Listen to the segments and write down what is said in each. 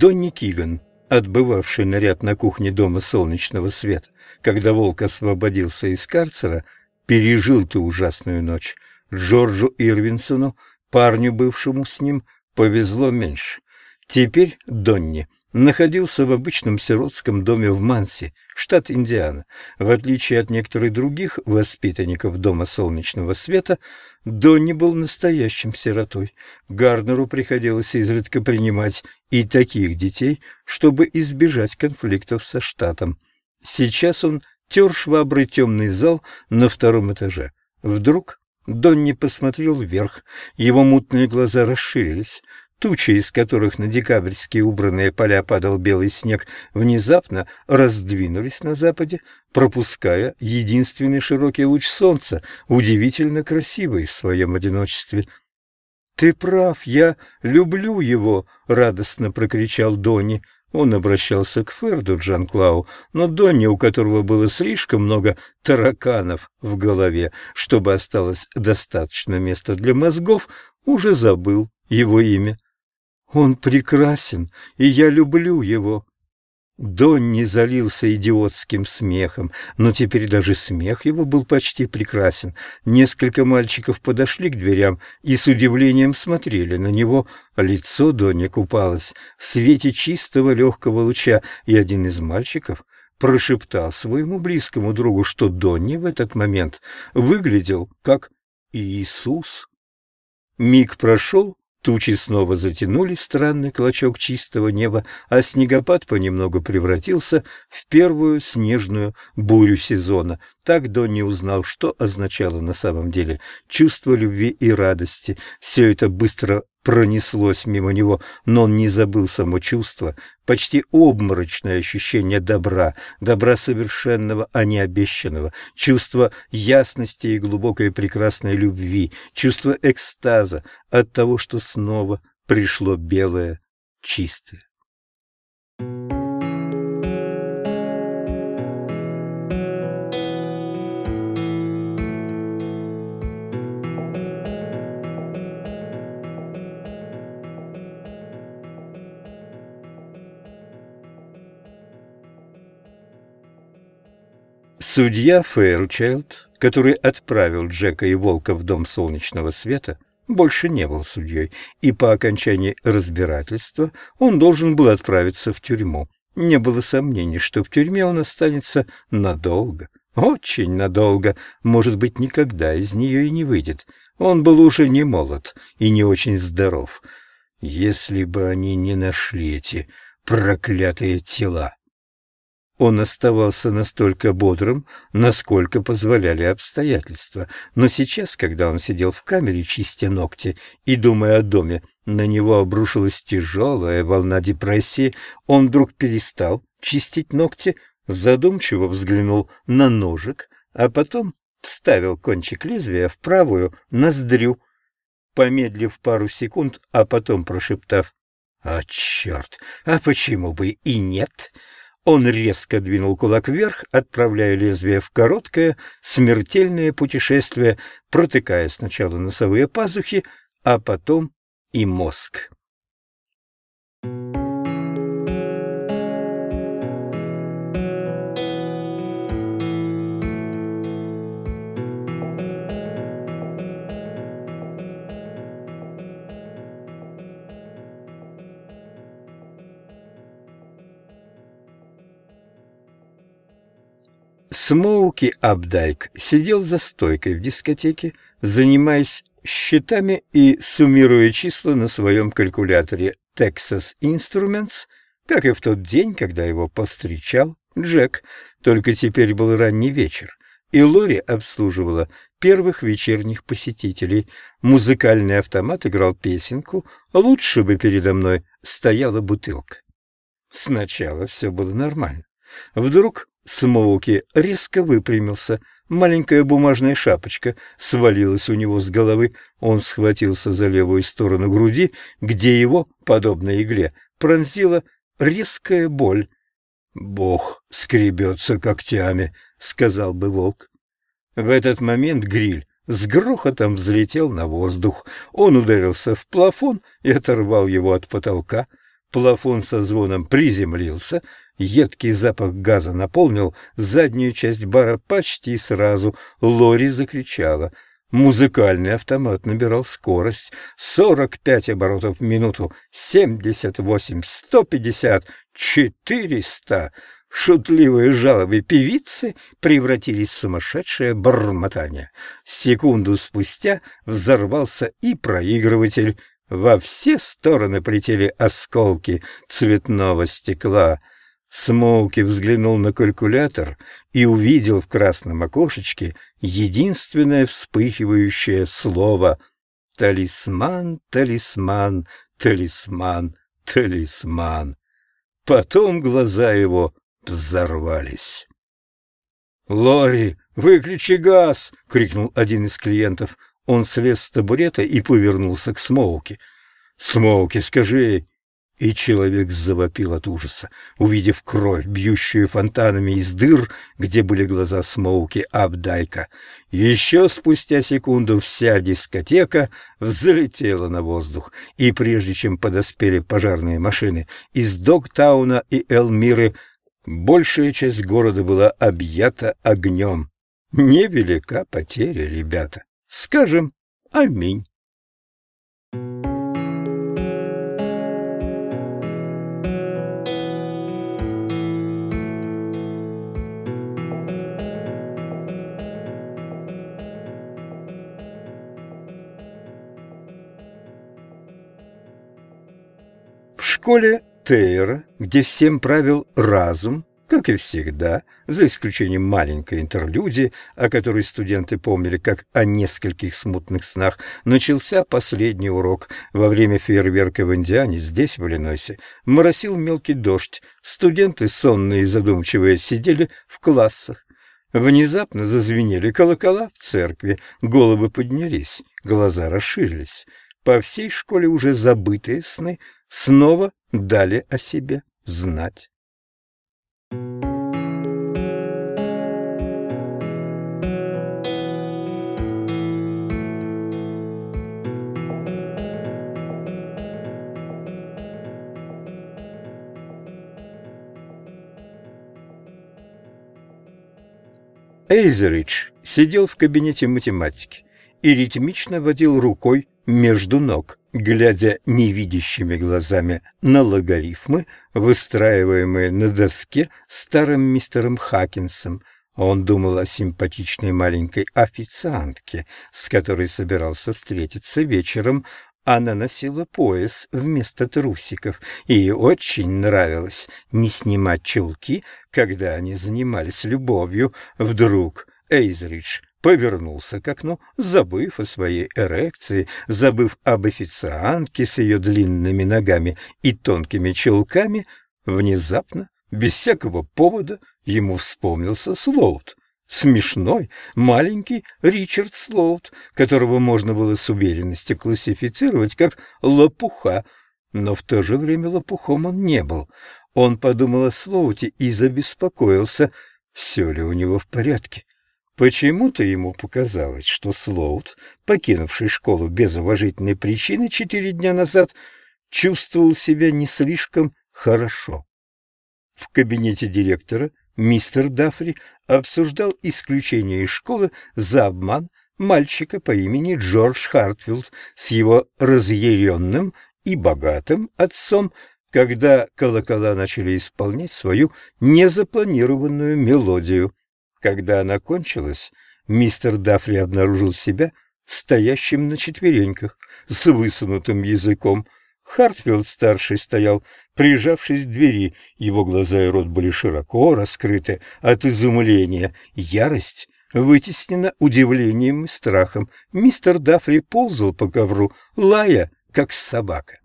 Донни Киган, отбывавший наряд на кухне Дома Солнечного Света, когда волк освободился из карцера, пережил ту ужасную ночь. Джорджу Ирвинсону, парню, бывшему с ним, повезло меньше. Теперь Донни находился в обычном сиротском доме в Манси, штат Индиана. В отличие от некоторых других воспитанников Дома Солнечного Света, Донни был настоящим сиротой. Гарнеру приходилось изредка принимать и таких детей, чтобы избежать конфликтов со штатом. Сейчас он тер шваброй темный зал на втором этаже. Вдруг Донни посмотрел вверх, его мутные глаза расширились. Тучи, из которых на декабрьские убранные поля падал белый снег, внезапно раздвинулись на западе, пропуская единственный широкий луч солнца, удивительно красивый в своем одиночестве. «Ты прав, я люблю его!» — радостно прокричал Донни. Он обращался к Ферду Джан-Клау, но Донни, у которого было слишком много тараканов в голове, чтобы осталось достаточно места для мозгов, уже забыл его имя. Он прекрасен, и я люблю его. Донни залился идиотским смехом, но теперь даже смех его был почти прекрасен. Несколько мальчиков подошли к дверям и с удивлением смотрели на него. Лицо Донни купалось в свете чистого легкого луча, и один из мальчиков прошептал своему близкому другу, что Донни в этот момент выглядел как Иисус. Миг прошел, Тучи снова затянули странный клочок чистого неба, а снегопад понемногу превратился в первую снежную бурю сезона. Так Донни узнал, что означало на самом деле чувство любви и радости. Все это быстро пронеслось мимо него, но он не забыл само чувство, почти обморочное ощущение добра, добра совершенного, а не обещанного, чувство ясности и глубокой прекрасной любви, чувство экстаза от того, что снова пришло белое, чистое. Судья Фэйрчайлд, который отправил Джека и Волка в Дом Солнечного Света, больше не был судьей, и по окончании разбирательства он должен был отправиться в тюрьму. Не было сомнений, что в тюрьме он останется надолго, очень надолго, может быть, никогда из нее и не выйдет. Он был уже не молод и не очень здоров. Если бы они не нашли эти проклятые тела. Он оставался настолько бодрым, насколько позволяли обстоятельства. Но сейчас, когда он сидел в камере, чистя ногти и думая о доме, на него обрушилась тяжелая волна депрессии, он вдруг перестал чистить ногти, задумчиво взглянул на ножик, а потом вставил кончик лезвия в правую ноздрю. Помедлив пару секунд, а потом прошептав «А черт, а почему бы и нет?» Он резко двинул кулак вверх, отправляя лезвие в короткое, смертельное путешествие, протыкая сначала носовые пазухи, а потом и мозг. Смоуки Абдайк сидел за стойкой в дискотеке, занимаясь счетами и суммируя числа на своем калькуляторе Texas Instruments, как и в тот день, когда его повстречал Джек, только теперь был ранний вечер, и Лори обслуживала первых вечерних посетителей. Музыкальный автомат играл песенку «Лучше бы передо мной стояла бутылка». Сначала все было нормально. Вдруг Смоуки резко выпрямился. Маленькая бумажная шапочка свалилась у него с головы. Он схватился за левую сторону груди, где его, подобно игле, пронзила резкая боль. «Бог скребется когтями», — сказал бы волк. В этот момент гриль с грохотом взлетел на воздух. Он ударился в плафон и оторвал его от потолка. Плафон со звоном приземлился, едкий запах газа наполнил заднюю часть бара почти сразу. Лори закричала. Музыкальный автомат набирал скорость. Сорок пять оборотов в минуту, семьдесят восемь, сто пятьдесят, четыреста. Шутливые жалобы певицы превратились в сумасшедшее бормотание. Секунду спустя взорвался и проигрыватель. Во все стороны полетели осколки цветного стекла. Смоуки взглянул на калькулятор и увидел в красном окошечке единственное вспыхивающее слово «Талисман, талисман, талисман, талисман». Потом глаза его взорвались. «Лори, выключи газ!» — крикнул один из клиентов. Он слез с табурета и повернулся к Смоуке. «Смоуки, скажи!» И человек завопил от ужаса, увидев кровь, бьющую фонтанами из дыр, где были глаза Смоуки Абдайка. Еще спустя секунду вся дискотека взлетела на воздух, и прежде чем подоспели пожарные машины из Догтауна и Элмиры, большая часть города была объята огнем. Невелика потеря, ребята. Скажем «Аминь». Школе Тейра, где всем правил разум, как и всегда, за исключением маленькой интерлюдии, о которой студенты помнили как о нескольких смутных снах, начался последний урок. Во время фейерверка в Индиане, здесь, в Иллинойсе, моросил мелкий дождь. Студенты, сонные и задумчивые, сидели в классах. Внезапно зазвенели колокола в церкви, головы поднялись, глаза расширились. По всей школе уже забытые сны снова дали о себе знать. Эйзеридж сидел в кабинете математики и ритмично водил рукой между ног, глядя невидящими глазами на логарифмы, выстраиваемые на доске старым мистером Хакинсом. Он думал о симпатичной маленькой официантке, с которой собирался встретиться вечером, она носила пояс вместо трусиков, и очень нравилось не снимать чулки, когда они занимались любовью. Вдруг Эйзридж повернулся к окну, забыв о своей эрекции, забыв об официантке с ее длинными ногами и тонкими чулками, внезапно, без всякого повода, ему вспомнился Слоут. Смешной, маленький Ричард Слоут, которого можно было с уверенностью классифицировать как лопуха, но в то же время лопухом он не был. Он подумал о Слоуте и забеспокоился, все ли у него в порядке. Почему-то ему показалось, что Слоут, покинувший школу без уважительной причины четыре дня назад, чувствовал себя не слишком хорошо. В кабинете директора мистер Дафри обсуждал исключение из школы за обман мальчика по имени Джордж Хартфилд с его разъяренным и богатым отцом, когда колокола начали исполнять свою незапланированную мелодию. Когда она кончилась, мистер Дафри обнаружил себя стоящим на четвереньках с высунутым языком. Хартфилд-старший стоял прижавшись к двери. Его глаза и рот были широко раскрыты от изумления. Ярость вытеснена удивлением и страхом. Мистер Дафри ползал по ковру, лая, как собака.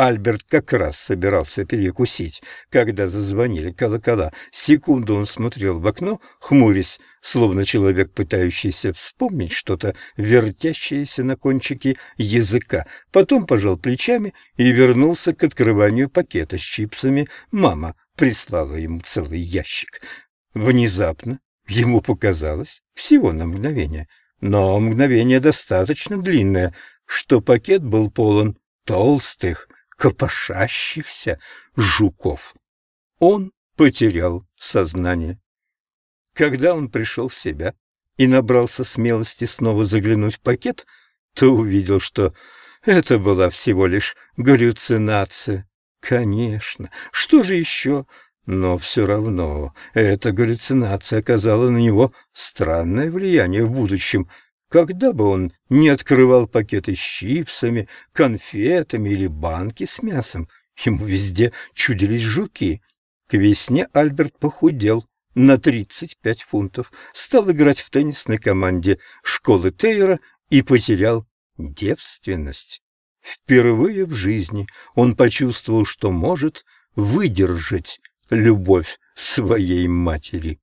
Альберт как раз собирался перекусить, когда зазвонили колокола. Секунду он смотрел в окно, хмурясь, словно человек, пытающийся вспомнить что-то, вертящееся на кончике языка. Потом пожал плечами и вернулся к открыванию пакета с чипсами. Мама прислала ему целый ящик. Внезапно ему показалось, всего на мгновение, но мгновение достаточно длинное, что пакет был полон толстых, копошащихся жуков. Он потерял сознание. Когда он пришел в себя и набрался смелости снова заглянуть в пакет, то увидел, что это была всего лишь галлюцинация. Конечно, что же еще? Но все равно эта галлюцинация оказала на него странное влияние в будущем. Когда бы он не открывал пакеты с чипсами, конфетами или банки с мясом, ему везде чудились жуки. К весне Альберт похудел на 35 фунтов, стал играть в теннисной команде школы Тейера и потерял девственность. Впервые в жизни он почувствовал, что может выдержать любовь своей матери.